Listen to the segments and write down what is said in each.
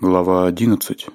Глава 11.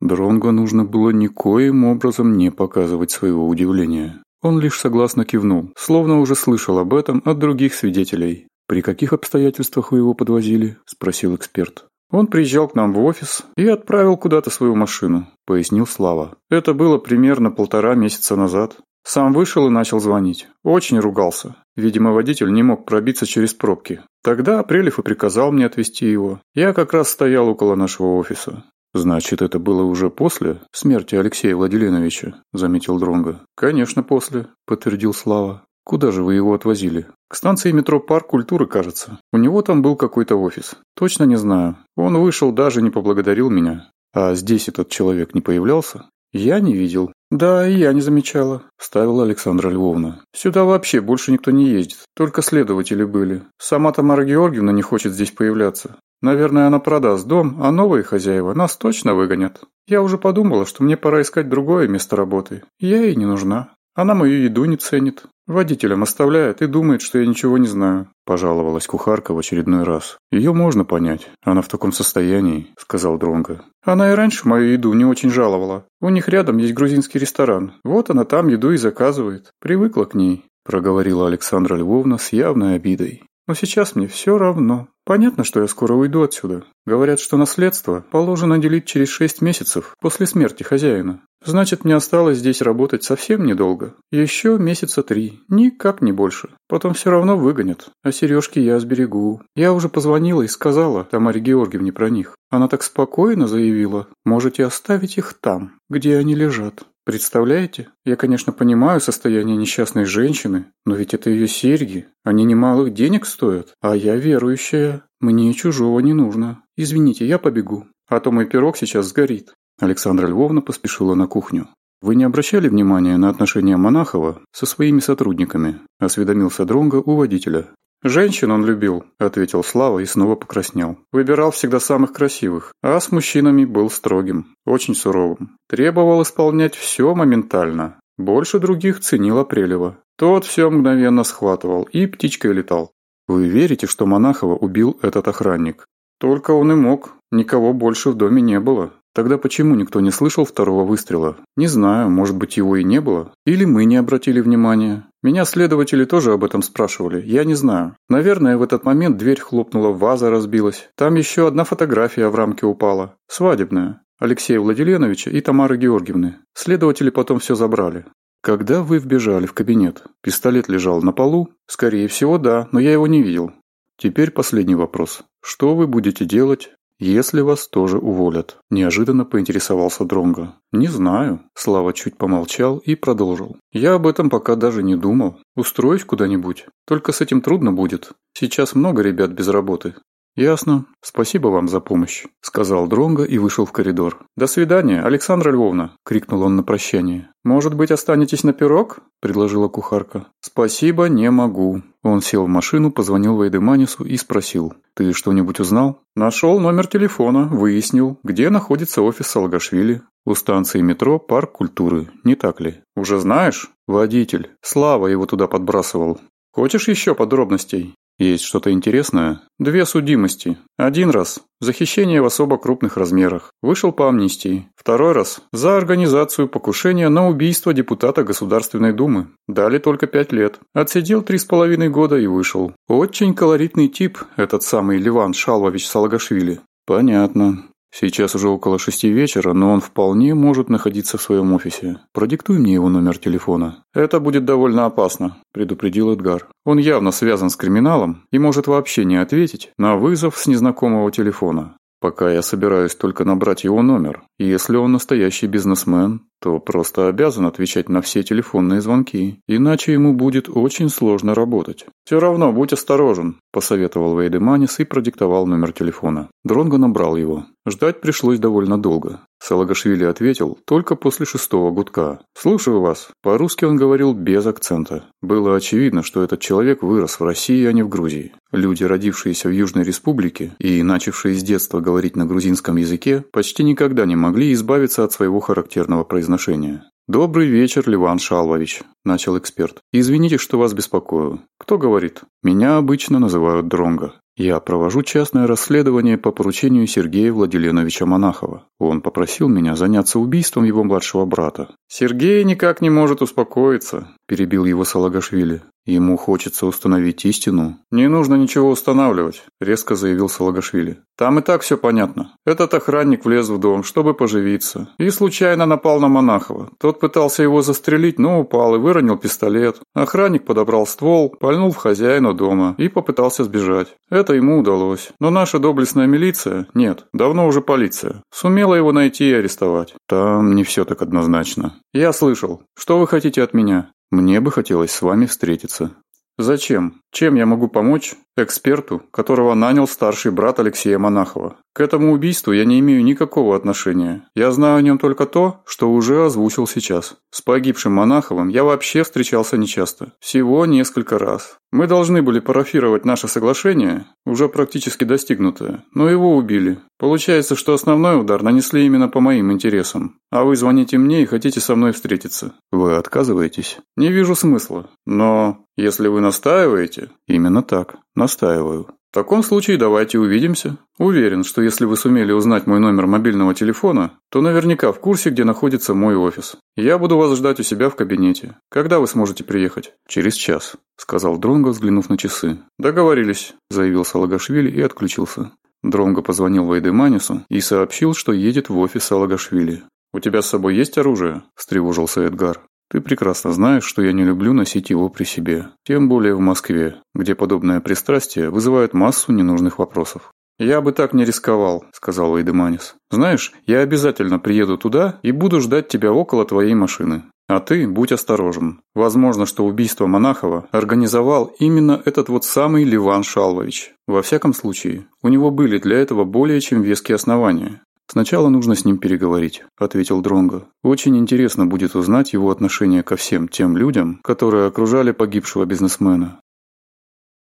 Дронго нужно было никоим образом не показывать своего удивления. Он лишь согласно кивнул, словно уже слышал об этом от других свидетелей. «При каких обстоятельствах вы его подвозили?» – спросил эксперт. «Он приезжал к нам в офис и отправил куда-то свою машину», – пояснил Слава. «Это было примерно полтора месяца назад. Сам вышел и начал звонить. Очень ругался. Видимо, водитель не мог пробиться через пробки. Тогда Прелев и приказал мне отвезти его. Я как раз стоял около нашего офиса. «Значит, это было уже после смерти Алексея Владимировича», – заметил Дронга. «Конечно, после», – подтвердил Слава. «Куда же вы его отвозили?» «К станции метро «Парк культуры», кажется. У него там был какой-то офис. Точно не знаю. Он вышел, даже не поблагодарил меня. А здесь этот человек не появлялся?» «Я не видел. «Да, я не замечала», – ставила Александра Львовна. «Сюда вообще больше никто не ездит, только следователи были. Сама Тамара Георгиевна не хочет здесь появляться. Наверное, она продаст дом, а новые хозяева нас точно выгонят. Я уже подумала, что мне пора искать другое место работы. Я ей не нужна». Она мою еду не ценит. Водителем оставляет и думает, что я ничего не знаю», – пожаловалась кухарка в очередной раз. «Ее можно понять. Она в таком состоянии», – сказал Дронго. «Она и раньше мою еду не очень жаловала. У них рядом есть грузинский ресторан. Вот она там еду и заказывает. Привыкла к ней», – проговорила Александра Львовна с явной обидой. «Но сейчас мне все равно». Понятно, что я скоро уйду отсюда. Говорят, что наследство положено делить через шесть месяцев после смерти хозяина. Значит, мне осталось здесь работать совсем недолго. Еще месяца три, никак не больше. Потом все равно выгонят. А сережки я сберегу. Я уже позвонила и сказала Тамаре Георгиевне про них. Она так спокойно заявила, можете оставить их там, где они лежат. Представляете, я, конечно, понимаю состояние несчастной женщины, но ведь это ее серьги, они немалых денег стоят, а я верующая, мне чужого не нужно. Извините, я побегу, а то мой пирог сейчас сгорит». Александра Львовна поспешила на кухню. «Вы не обращали внимания на отношения Монахова со своими сотрудниками?» – осведомился Дронга у водителя. «Женщин он любил», — ответил Слава и снова покраснел. «Выбирал всегда самых красивых, а с мужчинами был строгим, очень суровым. Требовал исполнять все моментально. Больше других ценил Апрелева. Тот все мгновенно схватывал и птичкой летал. Вы верите, что Монахова убил этот охранник? Только он и мог. Никого больше в доме не было. Тогда почему никто не слышал второго выстрела? Не знаю, может быть его и не было. Или мы не обратили внимания. Меня следователи тоже об этом спрашивали, я не знаю. Наверное, в этот момент дверь хлопнула, ваза разбилась. Там еще одна фотография в рамке упала. Свадебная. Алексея Владиленовича и Тамары Георгиевны. Следователи потом все забрали. Когда вы вбежали в кабинет? Пистолет лежал на полу? Скорее всего, да, но я его не видел. Теперь последний вопрос. Что вы будете делать, если вас тоже уволят неожиданно поинтересовался Дронго. не знаю. Слава чуть помолчал и продолжил. Я об этом пока даже не думал. Устроюсь куда-нибудь. Только с этим трудно будет. Сейчас много ребят без работы ясно. Спасибо вам за помощь сказал дронга и вышел в коридор. До свидания александра львовна крикнул он на прощание. Может быть останетесь на пирог? предложила кухарка. Спасибо не могу. Он сел в машину позвонил вайдеманису и спросил. Ты что-нибудь узнал? Нашел номер телефона выяснил где находится офис салгашвили у станции метро парк культуры не так ли? Уже знаешь? Водитель. Слава его туда подбрасывал. Хочешь еще подробностей? Есть что-то интересное? Две судимости. Один раз – за хищение в особо крупных размерах. Вышел по амнистии. Второй раз – за организацию покушения на убийство депутата Государственной Думы. Дали только пять лет. Отсидел три с половиной года и вышел. Очень колоритный тип этот самый Леван Шалвович Салагашвили. Понятно. Сейчас уже около шести вечера, но он вполне может находиться в своем офисе. Продиктуй мне его номер телефона. Это будет довольно опасно, предупредил Эдгар. Он явно связан с криминалом и может вообще не ответить на вызов с незнакомого телефона. Пока я собираюсь только набрать его номер. И если он настоящий бизнесмен, то просто обязан отвечать на все телефонные звонки. Иначе ему будет очень сложно работать. «Все равно, будь осторожен», – посоветовал Вейдеманис и продиктовал номер телефона. Дронго набрал его. Ждать пришлось довольно долго. Салагашвили ответил только после шестого гудка. «Слушаю вас». По-русски он говорил без акцента. Было очевидно, что этот человек вырос в России, а не в Грузии. Люди, родившиеся в Южной Республике и начавшие с детства говорить на грузинском языке, почти никогда не могли избавиться от своего характерного произношения. «Добрый вечер, Ливан Шалвович», начал эксперт. «Извините, что вас беспокою. Кто говорит? Меня обычно называют Дронго. Я провожу частное расследование по поручению Сергея Владиленовича Монахова. Он попросил меня заняться убийством его младшего брата. Сергей никак не может успокоиться, перебил его Салагашвили. Ему хочется установить истину. Не нужно ничего устанавливать, резко заявил Салагашвили. Там и так все понятно. Этот охранник влез в дом, чтобы поживиться, и случайно напал на Монахова. Тот пытался его застрелить, но упал и вы выронил пистолет. Охранник подобрал ствол, пальнул в хозяина дома и попытался сбежать. Это ему удалось. Но наша доблестная милиция, нет, давно уже полиция, сумела его найти и арестовать. Там не все так однозначно. Я слышал. Что вы хотите от меня? Мне бы хотелось с вами встретиться. Зачем? Чем я могу помочь? эксперту, которого нанял старший брат Алексея Монахова. К этому убийству я не имею никакого отношения. Я знаю о нем только то, что уже озвучил сейчас. С погибшим Монаховым я вообще встречался нечасто. Всего несколько раз. Мы должны были парафировать наше соглашение, уже практически достигнутое, но его убили. Получается, что основной удар нанесли именно по моим интересам. А вы звоните мне и хотите со мной встретиться. Вы отказываетесь? Не вижу смысла. Но если вы настаиваете... Именно так. Настаиваю. В таком случае давайте увидимся. Уверен, что если вы сумели узнать мой номер мобильного телефона, то наверняка в курсе, где находится мой офис. Я буду вас ждать у себя в кабинете. Когда вы сможете приехать? Через час, сказал Дронго, взглянув на часы. Договорились, заявил Салагашвили и отключился. Дронго позвонил Вайдеманису и сообщил, что едет в офис Салагашвили. «У тебя с собой есть оружие?» – встревожился Эдгар. Ты прекрасно знаешь, что я не люблю носить его при себе, тем более в Москве, где подобное пристрастие вызывает массу ненужных вопросов. «Я бы так не рисковал», — сказал Эйдеманис. «Знаешь, я обязательно приеду туда и буду ждать тебя около твоей машины. А ты будь осторожен. Возможно, что убийство Монахова организовал именно этот вот самый Ливан Шалвович. Во всяком случае, у него были для этого более чем веские основания сначала нужно с ним переговорить ответил дронго. Очень интересно будет узнать его отношение ко всем тем людям которые окружали погибшего бизнесмена.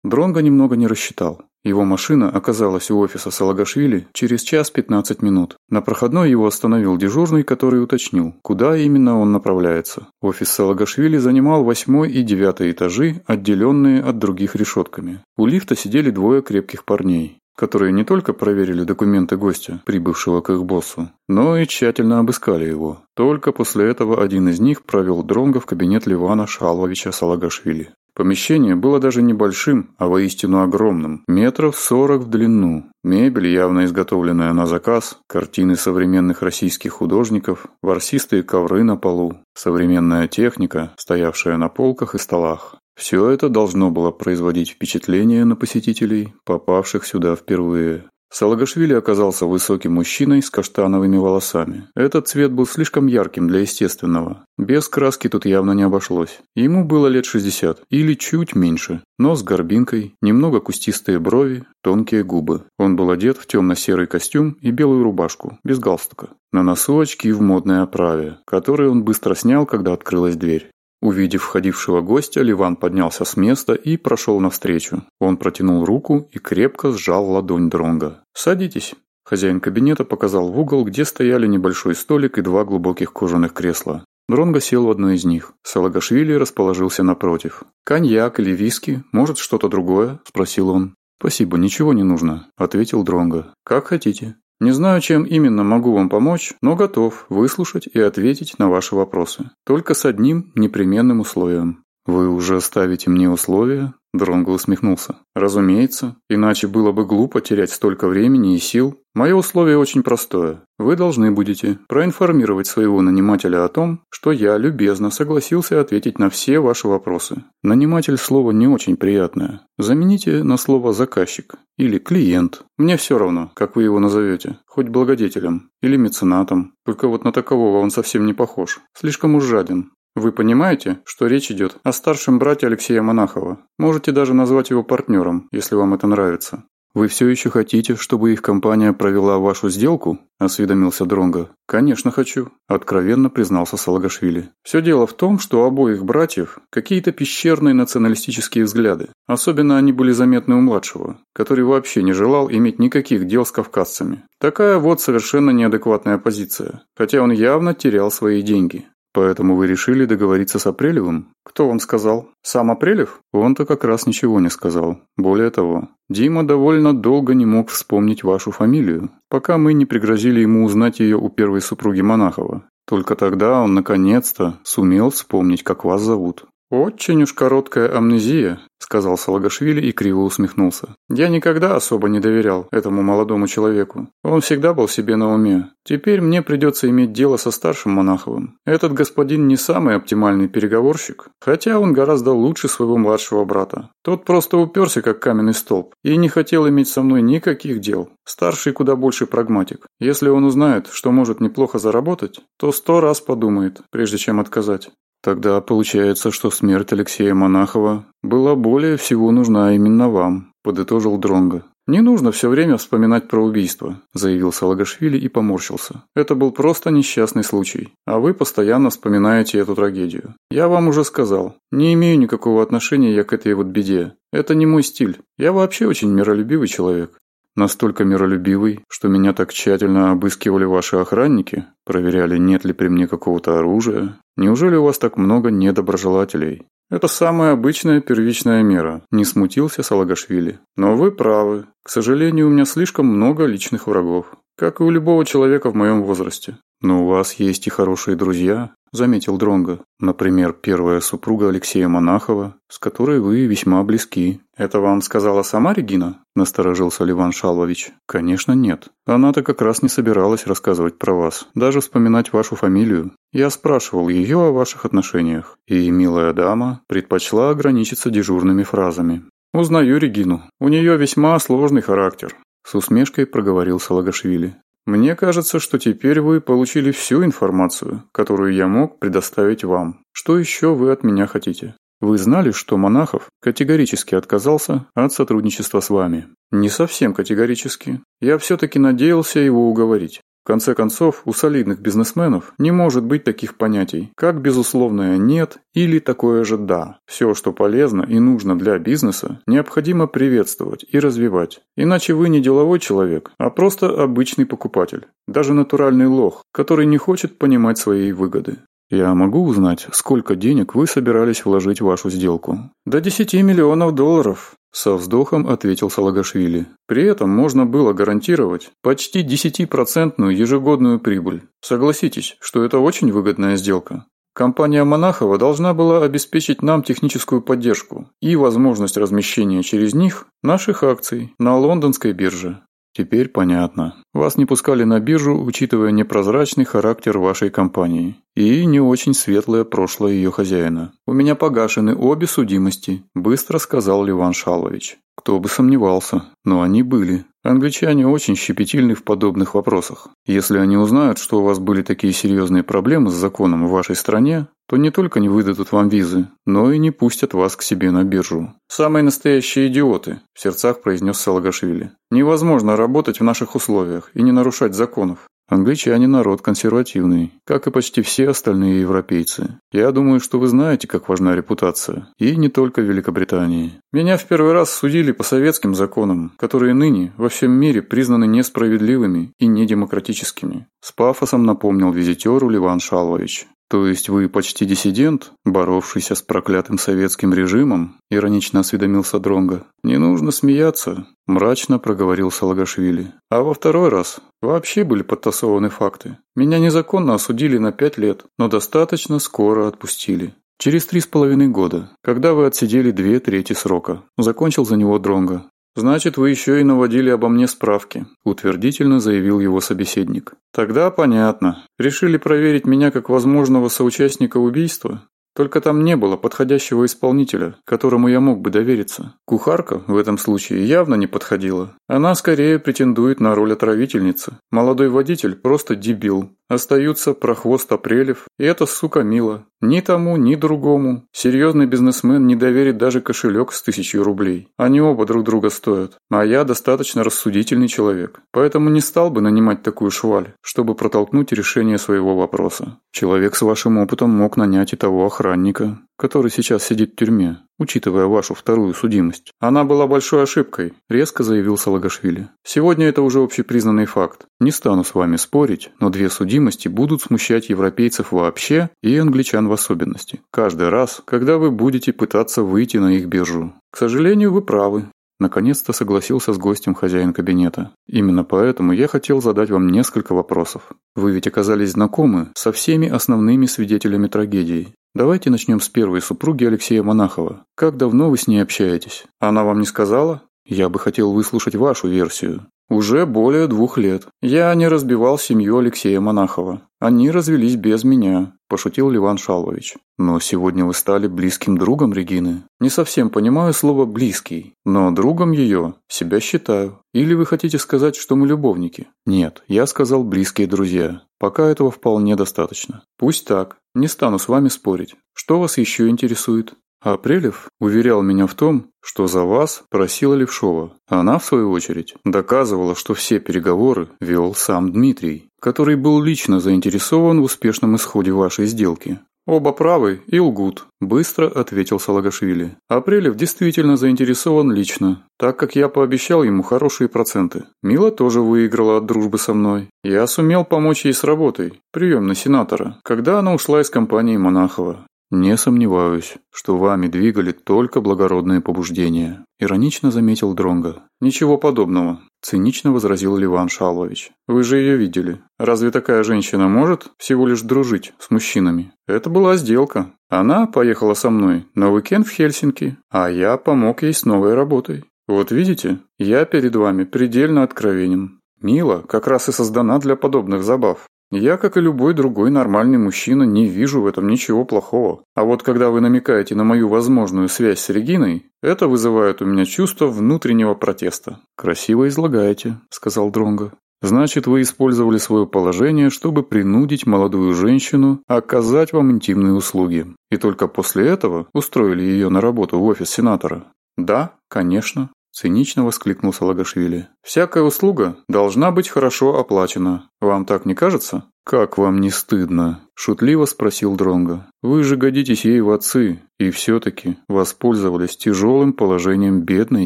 Дронго немного не рассчитал. Его машина оказалась у офиса салагашвили через час 15 минут. На проходной его остановил дежурный который уточнил куда именно он направляется. Офис салагашвили занимал восьмой и девятый этажи отделенные от других решетками. У лифта сидели двое крепких парней которые не только проверили документы гостя, прибывшего к их боссу, но и тщательно обыскали его. Только после этого один из них провел Дронга в кабинет Ливана Шаловича Салагашвили. Помещение было даже небольшим, а воистину огромным, метров сорок в длину. Мебель, явно изготовленная на заказ, картины современных российских художников, ворсистые ковры на полу, современная техника, стоявшая на полках и столах. Все это должно было производить впечатление на посетителей, попавших сюда впервые. Салагашвили оказался высоким мужчиной с каштановыми волосами. Этот цвет был слишком ярким для естественного. Без краски тут явно не обошлось. Ему было лет 60 или чуть меньше. Нос с горбинкой, немного кустистые брови, тонкие губы. Он был одет в темно-серый костюм и белую рубашку, без галстука. На носу очки в модной оправе, которые он быстро снял, когда открылась дверь. Увидев входившего гостя, Ливан поднялся с места и прошел навстречу. Он протянул руку и крепко сжал ладонь Дронга. «Садитесь». Хозяин кабинета показал в угол, где стояли небольшой столик и два глубоких кожаных кресла. Дронго сел в одно из них. Салагашвили расположился напротив. «Коньяк или виски? Может, что-то другое?» – спросил он. «Спасибо, ничего не нужно», – ответил Дронго. «Как хотите». Не знаю, чем именно могу вам помочь, но готов выслушать и ответить на ваши вопросы. Только с одним непременным условием. Вы уже ставите мне условия? Дронго усмехнулся. «Разумеется, иначе было бы глупо терять столько времени и сил. Мое условие очень простое. Вы должны будете проинформировать своего нанимателя о том, что я любезно согласился ответить на все ваши вопросы. Наниматель слово не очень приятное. Замените на слово «заказчик» или «клиент». Мне все равно, как вы его назовете, хоть благодетелем или меценатом. Только вот на такового он совсем не похож. Слишком уж жаден, вы понимаете, что речь идет о старшем брате Алексея Монахова. Можете даже назвать его партнером, если вам это нравится. Вы все еще хотите, чтобы их компания провела вашу сделку? осведомился Дронга. Конечно, хочу, откровенно признался Салагашвили. Все дело в том, что у обоих братьев какие-то пещерные националистические взгляды. Особенно они были заметны у младшего, который вообще не желал иметь никаких дел с кавказцами. Такая вот совершенно неадекватная позиция, хотя он явно терял свои деньги. Поэтому вы решили договориться с Апрелевым? Кто вам сказал? Сам Апрелев? Он-то как раз ничего не сказал. Более того, Дима довольно долго не мог вспомнить вашу фамилию, пока мы не пригрозили ему узнать ее у первой супруги Монахова. Только тогда он наконец-то сумел вспомнить, как вас зовут. «Очень уж короткая амнезия», — сказал Салагашвили и криво усмехнулся. «Я никогда особо не доверял этому молодому человеку. Он всегда был себе на уме. Теперь мне придется иметь дело со старшим Монаховым. Этот господин не самый оптимальный переговорщик, хотя он гораздо лучше своего младшего брата. Тот просто уперся, как каменный столб, и не хотел иметь со мной никаких дел. Старший куда больше прагматик. Если он узнает, что может неплохо заработать, то сто раз подумает, прежде чем отказать. Тогда, получается, что смерть Алексея Монахова была более всего нужна именно вам, подытожил Дронга. Не нужно все время вспоминать про убийство, заявил Салагашвили и поморщился. Это был просто несчастный случай, а вы постоянно вспоминаете эту трагедию. Я вам уже сказал, не имею никакого отношения я к этой вот беде. Это не мой стиль. Я вообще очень миролюбивый человек настолько миролюбивый, что меня так тщательно обыскивали ваши охранники, проверяли, нет ли при мне какого-то оружия. Неужели у вас так много недоброжелателей? Это самая обычная первичная мера, не смутился Салагашвили. Но вы правы. К сожалению, у меня слишком много личных врагов, как и у любого человека в моем возрасте. «Но у вас есть и хорошие друзья», — заметил Дронго. «Например, первая супруга Алексея Монахова, с которой вы весьма близки». «Это вам сказала сама Регина?» — насторожился Ливан Шалович. «Конечно нет. Она-то как раз не собиралась рассказывать про вас, даже вспоминать вашу фамилию. Я спрашивал ее о ваших отношениях, и милая дама предпочла ограничиться дежурными фразами». «Узнаю Регину. У нее весьма сложный характер. С усмешкой проговорил Салагашвили. Мне кажется, что теперь вы получили всю информацию, которую я мог предоставить вам. Что еще вы от меня хотите? Вы знали, что Монахов категорически отказался от сотрудничества с вами? Не совсем категорически. Я все-таки надеялся его уговорить. В конце концов, у солидных бизнесменов не может быть таких понятий, как безусловное «нет» или такое же «да». Все, что полезно и нужно для бизнеса, необходимо приветствовать и развивать. Иначе вы не деловой человек, а просто обычный покупатель, даже натуральный лох, который не хочет понимать своей выгоды. Я могу узнать, сколько денег вы собирались вложить в вашу сделку? До 10 миллионов долларов. Со вздохом ответил Салагашвили. При этом можно было гарантировать почти 10-процентную ежегодную прибыль. Согласитесь, что это очень выгодная сделка. Компания Монахова должна была обеспечить нам техническую поддержку и возможность размещения через них наших акций на лондонской бирже. Теперь понятно. Вас не пускали на биржу, учитывая непрозрачный характер вашей компании и не очень светлое прошлое ее хозяина. У меня погашены обе судимости, быстро сказал Ливан Шалович. Кто бы сомневался, но они были. Англичане очень щепетильны в подобных вопросах. Если они узнают, что у вас были такие серьезные проблемы с законом в вашей стране, то не только не выдадут вам визы, но и не пустят вас к себе на биржу. «Самые настоящие идиоты», – в сердцах произнес Салагашвили. «Невозможно работать в наших условиях и не нарушать законов. Англичане народ консервативный, как и почти все остальные европейцы. Я думаю, что вы знаете, как важна репутация. И не только в Великобритании. Меня в первый раз судили по советским законам, которые ныне во всем мире признаны несправедливыми и недемократическими. С пафосом напомнил визитеру Ливан Шалович. То есть вы почти диссидент, боровшийся с проклятым советским режимом? Иронично осведомился Дронга. Не нужно смеяться, мрачно проговорил Салагашвили. А во второй раз вообще были подтасованы факты. Меня незаконно осудили на пять лет, но достаточно скоро отпустили. Через три с половиной года, когда вы отсидели две трети срока, закончил за него Дронга. «Значит, вы еще и наводили обо мне справки», – утвердительно заявил его собеседник. «Тогда понятно. Решили проверить меня как возможного соучастника убийства?» Только там не было подходящего исполнителя, которому я мог бы довериться. Кухарка в этом случае явно не подходила. Она скорее претендует на роль отравительницы. Молодой водитель просто дебил, Остаются прохвост Апрелев, и эта сука Мила. Ни тому, ни другому серьезный бизнесмен не доверит даже кошелек с тысячей рублей. Они оба друг друга стоят. А я достаточно рассудительный человек. Поэтому не стал бы нанимать такую шваль, чтобы протолкнуть решение своего вопроса. Человек с вашим опытом мог нанять и того охранника который сейчас сидит в тюрьме, учитывая вашу вторую судимость. Она была большой ошибкой, резко заявил Салагашвили. Сегодня это уже общепризнанный факт. Не стану с вами спорить, но две судимости будут смущать европейцев вообще и англичан в особенности. Каждый раз, когда вы будете пытаться выйти на их биржу. К сожалению, вы правы, Наконец-то согласился с гостем хозяин кабинета. Именно поэтому я хотел задать вам несколько вопросов. Вы ведь оказались знакомы со всеми основными свидетелями трагедии Давайте начнем с первой супруги Алексея Монахова. Как давно вы с ней общаетесь? Она вам не сказала? Я бы хотел выслушать вашу версию. Уже более двух лет. Я не разбивал семью Алексея Монахова. Они развелись без меня, пошутил Ливан Шалович. Но сегодня вы стали близким другом Регины. Не совсем понимаю слово «близкий», но другом ее себя считаю. Или вы хотите сказать, что мы любовники? Нет, я сказал «близкие друзья». Пока этого вполне достаточно. Пусть так. Не стану с вами спорить. Что вас еще интересует? Апрелев уверял меня в том, что за вас просила Левшова. Она, в свою очередь, доказывала, что все переговоры вел сам Дмитрий, который был лично заинтересован в успешном исходе вашей сделки. «Оба правы и лгут», – быстро ответил Салагашвили. «Апрелев действительно заинтересован лично, так как я пообещал ему хорошие проценты. Мила тоже выиграла от дружбы со мной. Я сумел помочь ей с работой, приемной сенатора, когда она ушла из компании Монахова. «Не сомневаюсь, что вами двигали только благородные побуждения», — иронично заметил Дронга. «Ничего подобного», — цинично возразил Ливан Шалович. «Вы же ее видели. Разве такая женщина может всего лишь дружить с мужчинами? Это была сделка. Она поехала со мной на уикенд в Хельсинки, а я помог ей с новой работой. Вот видите, я перед вами предельно откровенен. Мила как раз и создана для подобных забав. Я, как и любой другой нормальный мужчина, не вижу в этом ничего плохого. А вот когда вы намекаете на мою возможную связь с Региной, это вызывает у меня чувство внутреннего протеста. Красиво излагаете, сказал Дронго. Значит, вы использовали свое положение, чтобы принудить молодую женщину оказать вам интимные услуги. И только после этого устроили ее на работу в офис сенатора. Да, конечно, цинично воскликнул Салагашвили. Всякая услуга должна быть хорошо оплачена. Вам так не кажется? Как вам не стыдно? Шутливо спросил Дронга. Вы же годитесь ей в отцы и все-таки воспользовались тяжелым положением бедной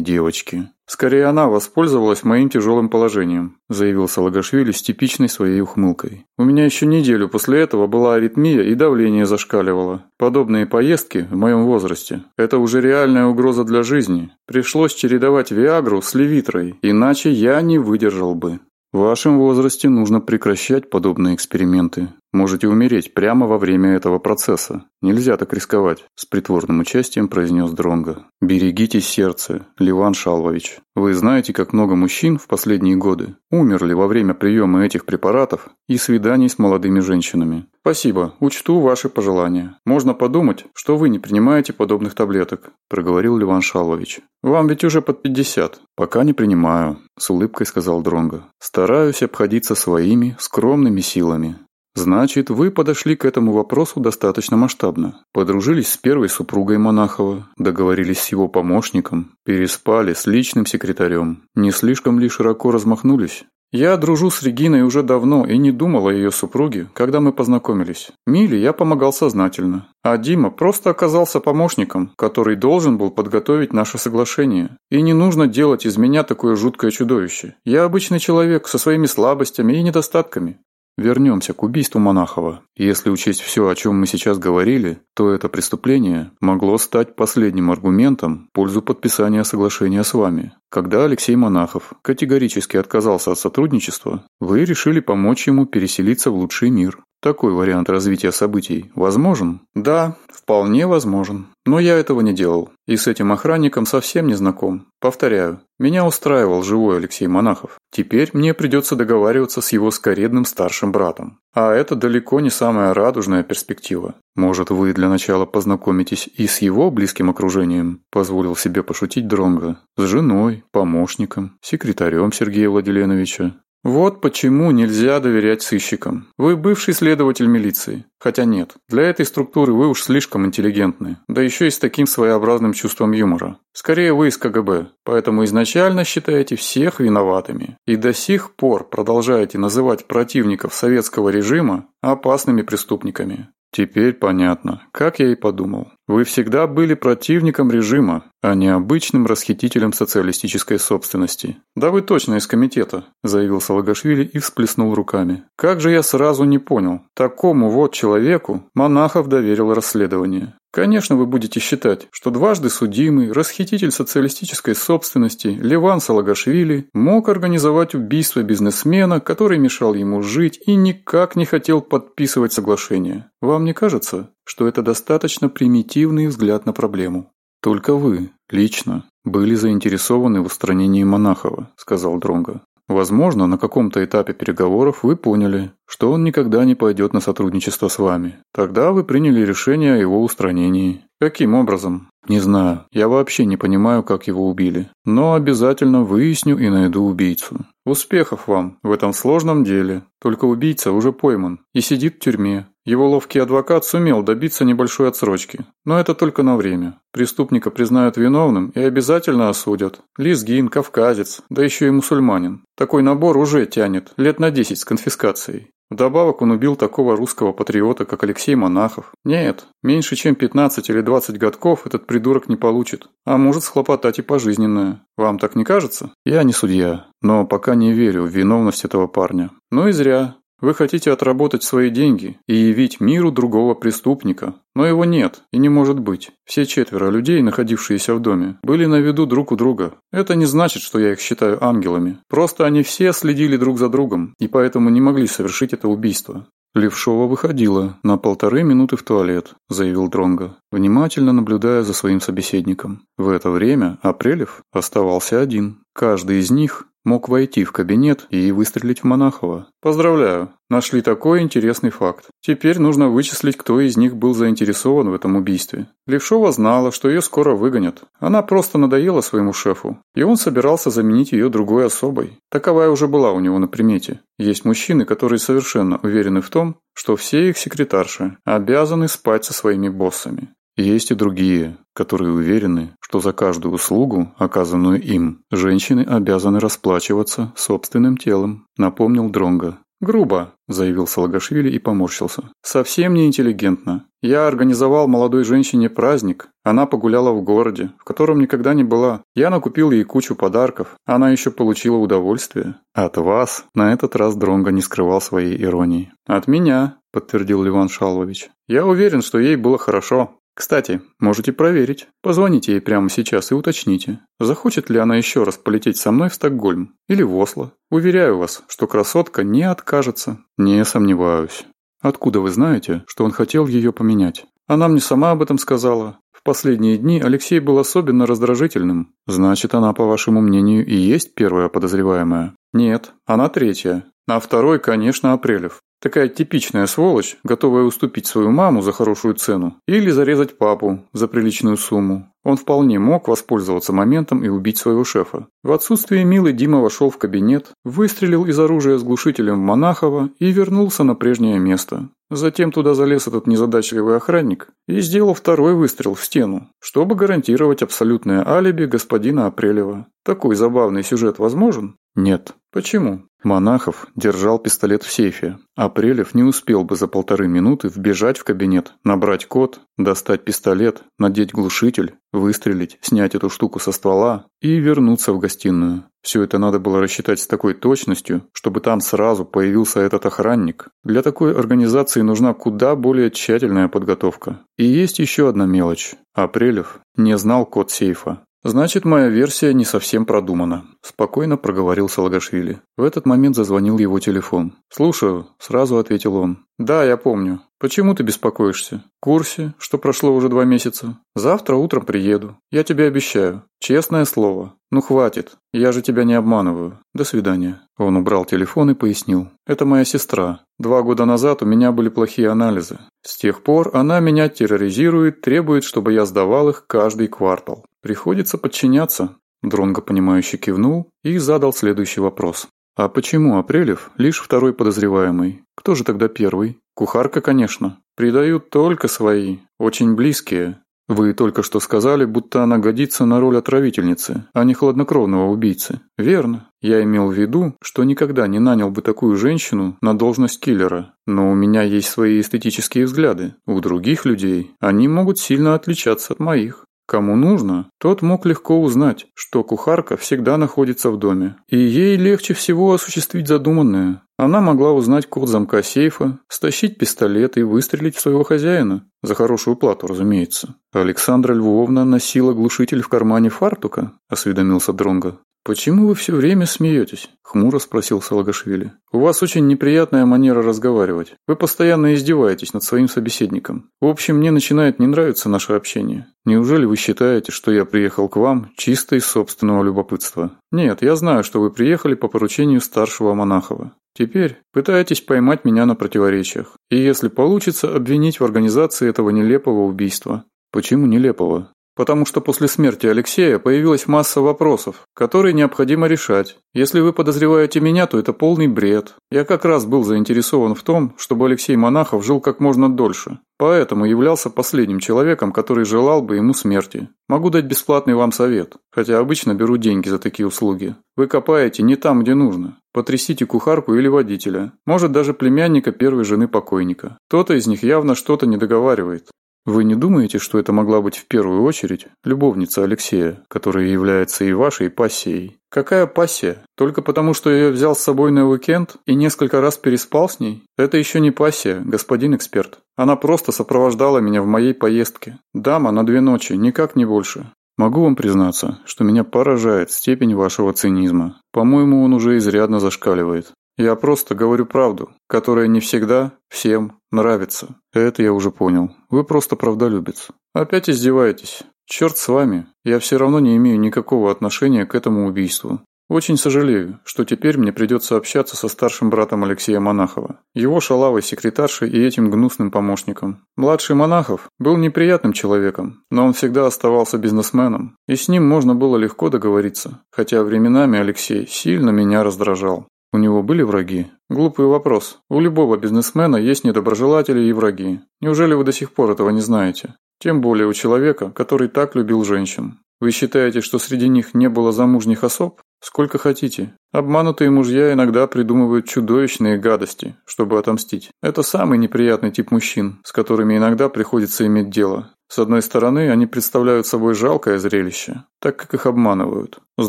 девочки. Скорее она воспользовалась моим тяжелым положением, заявил Салагашвили с типичной своей ухмылкой. У меня еще неделю после этого была аритмия и давление зашкаливало. Подобные поездки в моем возрасте – это уже реальная угроза для жизни. Пришлось чередовать Виагру с Левитрой, иначе иначе я не выдержал бы. В вашем возрасте нужно прекращать подобные эксперименты. Можете умереть прямо во время этого процесса. Нельзя так рисковать», – с притворным участием произнес Дронго. «Берегите сердце, Ливан Шалвович. Вы знаете, как много мужчин в последние годы умерли во время приема этих препаратов и свиданий с молодыми женщинами. Спасибо, учту ваши пожелания. Можно подумать, что вы не принимаете подобных таблеток», – проговорил Ливан Шалвович. «Вам ведь уже под 50. Пока не принимаю», – с улыбкой сказал Дронго. «Стараюсь обходиться своими скромными силами». Значит, вы подошли к этому вопросу достаточно масштабно. Подружились с первой супругой Монахова, договорились с его помощником, переспали с личным секретарем. Не слишком ли широко размахнулись? Я дружу с Региной уже давно и не думал о ее супруге, когда мы познакомились. Миле я помогал сознательно, а Дима просто оказался помощником, который должен был подготовить наше соглашение. И не нужно делать из меня такое жуткое чудовище. Я обычный человек со своими слабостями и недостатками. Вернемся к убийству Монахова. Если учесть все, о чем мы сейчас говорили, то это преступление могло стать последним аргументом в пользу подписания соглашения с вами. Когда Алексей Монахов категорически отказался от сотрудничества, вы решили помочь ему переселиться в лучший мир. Такой вариант развития событий возможен? Да, вполне возможен. Но я этого не делал. И с этим охранником совсем не знаком. Повторяю, меня устраивал живой Алексей Монахов. Теперь мне придется договариваться с его скоредным старшим братом. А это далеко не самая радужная перспектива. Может, вы для начала познакомитесь и с его близким окружением? Позволил себе пошутить Дронга. С женой, помощником, секретарем Сергея Владимировича, вот почему нельзя доверять сыщикам. Вы бывший следователь милиции. Хотя нет, для этой структуры вы уж слишком интеллигентны. Да еще и с таким своеобразным чувством юмора. Скорее вы из КГБ. Поэтому изначально считаете всех виноватыми. И до сих пор продолжаете называть противников советского режима опасными преступниками. Теперь понятно, как я и подумал. Вы всегда были противником режима, а не обычным расхитителем социалистической собственности. Да вы точно из комитета, заявил Салагашвили и всплеснул руками. Как же я сразу не понял, такому вот человеку Монахов доверил расследование. Конечно, вы будете считать, что дважды судимый, расхититель социалистической собственности Леван Салагашвили мог организовать убийство бизнесмена, который мешал ему жить и никак не хотел подписывать соглашение. Вам не кажется? что это достаточно примитивный взгляд на проблему. «Только вы, лично, были заинтересованы в устранении Монахова», – сказал Дронго. «Возможно, на каком-то этапе переговоров вы поняли, что он никогда не пойдет на сотрудничество с вами. Тогда вы приняли решение о его устранении. Каким образом? Не знаю. Я вообще не понимаю, как его убили. Но обязательно выясню и найду убийцу. Успехов вам в этом сложном деле. Только убийца уже пойман и сидит в тюрьме. Его ловкий адвокат сумел добиться небольшой отсрочки. Но это только на время. Преступника признают виновным и обязательно осудят. Лизгин, кавказец, да еще и мусульманин. Такой набор уже тянет, лет на 10 с конфискацией. Добавок он убил такого русского патриота, как Алексей Монахов. Нет, меньше чем 15 или 20 годков этот придурок не получит, а может схлопотать и пожизненное. Вам так не кажется? Я не судья, но пока не верю в виновность этого парня. Ну и зря. Вы хотите отработать свои деньги и явить миру другого преступника. Но его нет и не может быть. Все четверо людей, находившиеся в доме, были на виду друг у друга. Это не значит, что я их считаю ангелами. Просто они все следили друг за другом и поэтому не могли совершить это убийство. Левшова выходила на полторы минуты в туалет, заявил Дронга внимательно наблюдая за своим собеседником. В это время Апрелев оставался один. Каждый из них мог войти в кабинет и выстрелить в Монахова. Поздравляю, нашли такой интересный факт. Теперь нужно вычислить, кто из них был заинтересован в этом убийстве. Левшова знала, что ее скоро выгонят. Она просто надоела своему шефу, и он собирался заменить ее другой особой. Таковая уже была у него на примете. Есть мужчины, которые совершенно уверены в том, что все их секретарши обязаны спать со своими боссами. Есть и другие, которые уверены, что за каждую услугу, оказанную им, женщины обязаны расплачиваться собственным телом, напомнил Дронга. «Грубо», – заявил Салагашвили и поморщился. «Совсем неинтеллигентно. Я организовал молодой женщине праздник. Она погуляла в городе, в котором никогда не была. Я накупил ей кучу подарков. Она еще получила удовольствие». «От вас?» – на этот раз Дронго не скрывал своей иронии. «От меня», – подтвердил Леван Шалович. «Я уверен, что ей было хорошо. Кстати, можете проверить. Позвоните ей прямо сейчас и уточните, захочет ли она еще раз полететь со мной в Стокгольм или в Осло. Уверяю вас, что красотка не откажется. Не сомневаюсь. Откуда вы знаете, что он хотел ее поменять? Она мне сама об этом сказала. В последние дни Алексей был особенно раздражительным. Значит, она, по вашему мнению, и есть первая подозреваемая? Нет, она третья. А второй, конечно, Апрелев. Такая типичная сволочь, готовая уступить свою маму за хорошую цену или зарезать папу за приличную сумму. Он вполне мог воспользоваться моментом и убить своего шефа. В отсутствие Милы Дима вошел в кабинет, выстрелил из оружия с глушителем в Монахова и вернулся на прежнее место. Затем туда залез этот незадачливый охранник и сделал второй выстрел в стену, чтобы гарантировать абсолютное алиби господина Апрелева. Такой забавный сюжет возможен? Нет. Почему? Монахов держал пистолет в сейфе. Апрелев не успел бы за полторы минуты вбежать в кабинет, набрать код, достать пистолет, надеть глушитель, выстрелить, снять эту штуку со ствола и вернуться в гостиную. Все это надо было рассчитать с такой точностью, чтобы там сразу появился этот охранник. Для такой организации нужна куда более тщательная подготовка. И есть еще одна мелочь. Апрелев не знал код сейфа. «Значит, моя версия не совсем продумана», – спокойно проговорил Салгашвили. В этот момент зазвонил его телефон. «Слушаю», – сразу ответил он. Да, я помню. Почему ты беспокоишься? В курсе, что прошло уже два месяца. Завтра утром приеду. Я тебе обещаю. Честное слово. Ну хватит. Я же тебя не обманываю. До свидания. Он убрал телефон и пояснил. Это моя сестра. Два года назад у меня были плохие анализы. С тех пор она меня терроризирует, требует, чтобы я сдавал их каждый квартал. Приходится подчиняться. Дронго понимающе кивнул и задал следующий вопрос. «А почему Апрелев лишь второй подозреваемый? Кто же тогда первый?» «Кухарка, конечно. Придают только свои, очень близкие. Вы только что сказали, будто она годится на роль отравительницы, а не хладнокровного убийцы». «Верно. Я имел в виду, что никогда не нанял бы такую женщину на должность киллера. Но у меня есть свои эстетические взгляды. У других людей они могут сильно отличаться от моих. Кому нужно, тот мог легко узнать, что кухарка всегда находится в доме, и ей легче всего осуществить задуманное. Она могла узнать код замка сейфа, стащить пистолет и выстрелить в своего хозяина. За хорошую плату, разумеется. Александра Львовна носила глушитель в кармане фартука, осведомился Дронга. «Почему вы все время смеетесь?» — хмуро спросил Салагашвили. «У вас очень неприятная манера разговаривать. Вы постоянно издеваетесь над своим собеседником. В общем, мне начинает не нравиться наше общение. Неужели вы считаете, что я приехал к вам чисто из собственного любопытства? Нет, я знаю, что вы приехали по поручению старшего Монахова. Теперь пытаетесь поймать меня на противоречиях. И если получится, обвинить в организации этого нелепого убийства. Почему нелепого? Потому что после смерти Алексея появилась масса вопросов, которые необходимо решать. Если вы подозреваете меня, то это полный бред. Я как раз был заинтересован в том, чтобы Алексей Монахов жил как можно дольше. Поэтому являлся последним человеком, который желал бы ему смерти. Могу дать бесплатный вам совет, хотя обычно беру деньги за такие услуги. Вы копаете не там, где нужно. Потрясите кухарку или водителя, может даже племянника первой жены покойника. Кто-то из них явно что-то не договаривает. Вы не думаете, что это могла быть в первую очередь любовница Алексея, которая является и вашей пассией? Какая пассия? Только потому, что я ее взял с собой на уикенд и несколько раз переспал с ней? Это еще не пассия, господин эксперт. Она просто сопровождала меня в моей поездке. Дама на две ночи, никак не больше. Могу вам признаться, что меня поражает степень вашего цинизма. По-моему, он уже изрядно зашкаливает. Я просто говорю правду, которая не всегда всем нравится. Это я уже понял. Вы просто правдолюбец. Опять издеваетесь. Черт с вами. Я все равно не имею никакого отношения к этому убийству. Очень сожалею, что теперь мне придется общаться со старшим братом Алексея Монахова, его шалавой секретаршей и этим гнусным помощником. Младший Монахов был неприятным человеком, но он всегда оставался бизнесменом, и с ним можно было легко договориться, хотя временами Алексей сильно меня раздражал. У него были враги? Глупый вопрос. У любого бизнесмена есть недоброжелатели и враги. Неужели вы до сих пор этого не знаете? Тем более у человека, который так любил женщин. Вы считаете, что среди них не было замужних особ? Сколько хотите. Обманутые мужья иногда придумывают чудовищные гадости, чтобы отомстить. Это самый неприятный тип мужчин, с которыми иногда приходится иметь дело. С одной стороны, они представляют собой жалкое зрелище, так как их обманывают. С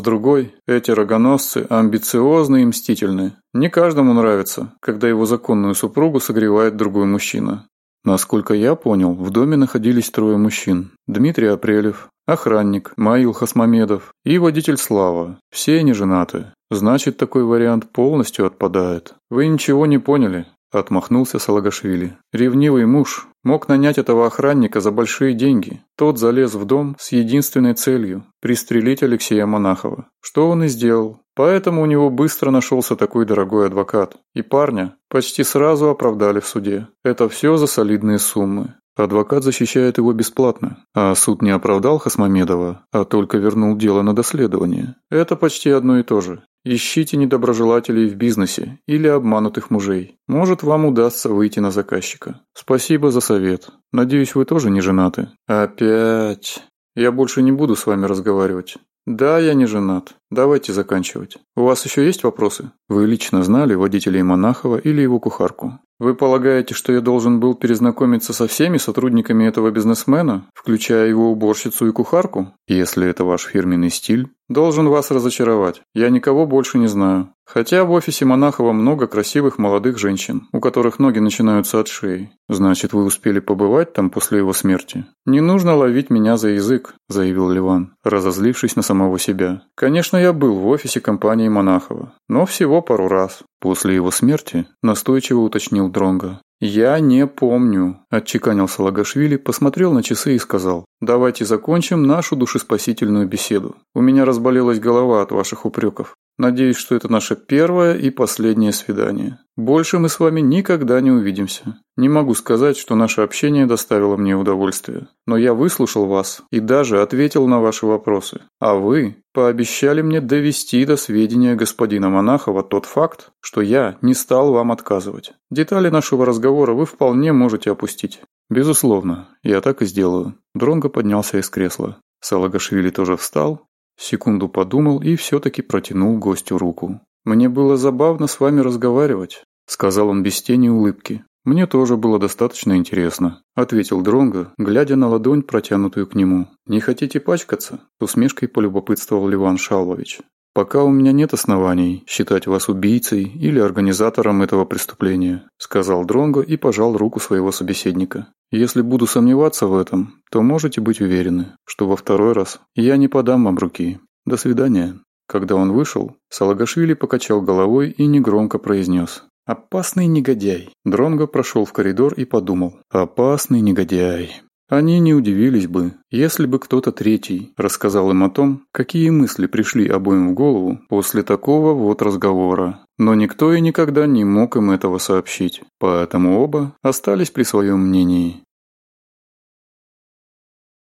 другой, эти рогоносцы амбициозны и мстительны. Не каждому нравится, когда его законную супругу согревает другой мужчина. Насколько я понял, в доме находились трое мужчин. Дмитрий Апрелев, охранник Маил Хасмамедов и водитель Слава. Все они женаты. Значит, такой вариант полностью отпадает. Вы ничего не поняли. Отмахнулся Салагашвили. «Ревнивый муж мог нанять этого охранника за большие деньги. Тот залез в дом с единственной целью – пристрелить Алексея Монахова. Что он и сделал. Поэтому у него быстро нашелся такой дорогой адвокат. И парня почти сразу оправдали в суде. Это все за солидные суммы. Адвокат защищает его бесплатно, а суд не оправдал Хасмамедова, а только вернул дело на доследование. Это почти одно и то же. Ищите недоброжелателей в бизнесе или обманутых мужей. Может, вам удастся выйти на заказчика. Спасибо за совет. Надеюсь, вы тоже не женаты. Опять. Я больше не буду с вами разговаривать. Да, я не женат. Давайте заканчивать. У вас еще есть вопросы? Вы лично знали водителей Монахова или его кухарку? Вы полагаете, что я должен был перезнакомиться со всеми сотрудниками этого бизнесмена, включая его уборщицу и кухарку? Если это ваш фирменный стиль, Должен вас разочаровать. Я никого больше не знаю. Хотя в офисе Монахова много красивых молодых женщин, у которых ноги начинаются от шеи. Значит, вы успели побывать там после его смерти? Не нужно ловить меня за язык, заявил Ливан, разозлившись на самого себя. Конечно, я был в офисе компании Монахова, но всего пару раз. После его смерти настойчиво уточнил Дронга. «Я не помню», а – отчеканился Лагашвили, посмотрел на часы и сказал, «Давайте закончим нашу душеспасительную беседу. У меня разболелась голова от ваших упреков». Надеюсь, что это наше первое и последнее свидание. Больше мы с вами никогда не увидимся. Не могу сказать, что наше общение доставило мне удовольствие, но я выслушал вас и даже ответил на ваши вопросы. А вы пообещали мне довести до сведения господина Монахова тот факт, что я не стал вам отказывать. Детали нашего разговора вы вполне можете опустить. Безусловно, я так и сделаю. Дронго поднялся из кресла. Салагашвили тоже встал Секунду подумал и все-таки протянул гостю руку. «Мне было забавно с вами разговаривать», — сказал он без тени улыбки. «Мне тоже было достаточно интересно», — ответил Дронго, глядя на ладонь, протянутую к нему. «Не хотите пачкаться?» — с усмешкой полюбопытствовал Ливан Шалович пока у меня нет оснований считать вас убийцей или организатором этого преступления сказал дронго и пожал руку своего собеседника. Если буду сомневаться в этом то можете быть уверены что во второй раз я не подам вам руки. До свидания. Когда он вышел салагашвили покачал головой и негромко произнес. «Опасный негодяй!» Дронго прошел в коридор и подумал. «Опасный негодяй!» Они не удивились бы, если бы кто-то третий рассказал им о том, какие мысли пришли обоим в голову после такого вот разговора. Но никто и никогда не мог им этого сообщить, поэтому оба остались при своем мнении.